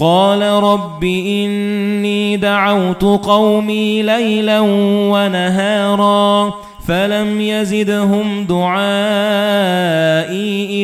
قَالَ رَبِّ إِنِّي دَعَوْتُ قَوْمِي لَيْلًا وَنَهَارًا فَلَمْ يَزِدْهُمْ دُعَائِي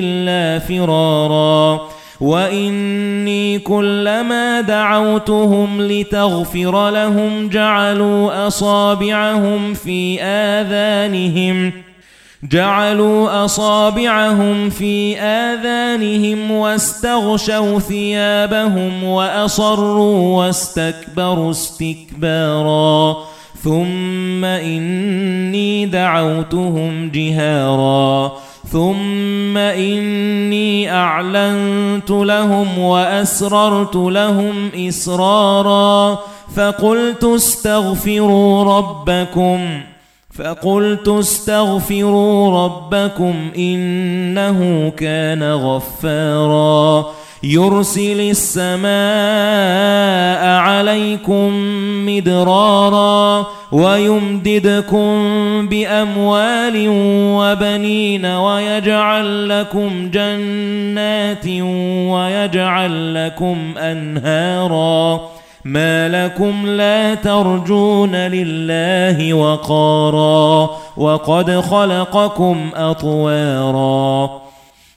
إِلَّا فِرَارًا وَإِنِّي كُلَّمَا دَعَوْتُهُمْ لِتَغْفِرَ لَهُمْ جَعَلُوا أَصَابِعَهُمْ فِي آذَانِهِمْ جَعَلُوا أَصَابِعَهُمْ فِي آذَانِهِمْ وَاسْتَغْشَوْا ثِيَابَهُمْ وَأَصَرُّوا وَاسْتَكْبَرُوا اسْتِكْبَارًا. ثُمَّ إِنِّي دَعَوْتُهُمْ جِهَارًا. ثُمَّ إِنِّي أَعْلَنتُ لَهُمْ وَأَسْرَرْتُ لَهُمْ إِسْرَارًا. فَقُلْتُ اسْتَغْفِرُوا رَبَّكُمْ. فَقُلْتُ اسْتَغْفِرُوا رَبَّكُمْ إِنَّهُ كَانَ غَفَّارًا. يُرْسِلِ السَّمَاءَ عَلَيْكُمْ مِدْرَارًا وَيُمْدِدْكُمْ بِأَمْوَالٍ وَبَنِينَ وَيَجْعَلْ لَكُمْ جَنَّاتٍ وَيَجْعَلْ لَكُمْ أَنْهَارًا. مَا لَكُمْ لَا تَرْجُونَ لِلَّهِ وَقَارًا وَقَدْ خَلَقَكُمْ أَطْوَارًا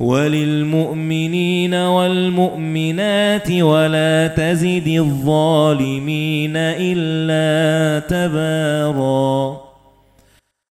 وَلِلْمُؤْمِنِينَ وَالْمُؤْمِنَاتِ وَلَا تَزِدِ الظَّالِمِينَ إِلَّا تَبَارًا